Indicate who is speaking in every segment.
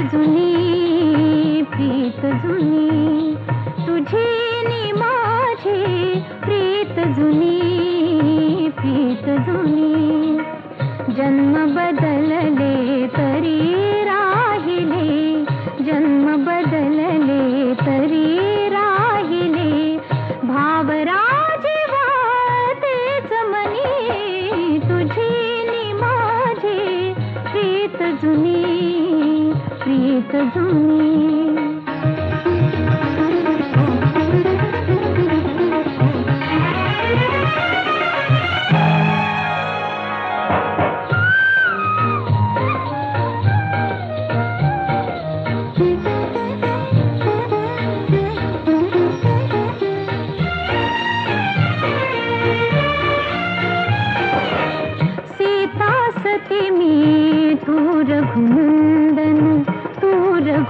Speaker 1: پیت جنی تھی نی مجھے پیت جنی پیت جنی جنم بدلے تری راہ جنم بدل تری راہ راج بات منی تھی مجھے گھوم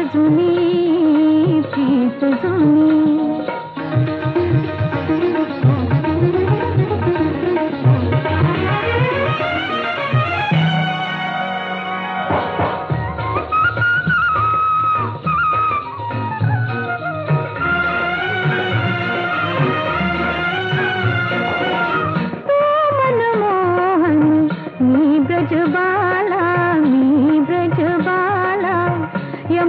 Speaker 1: تجمی تھی تجمی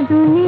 Speaker 1: دنیا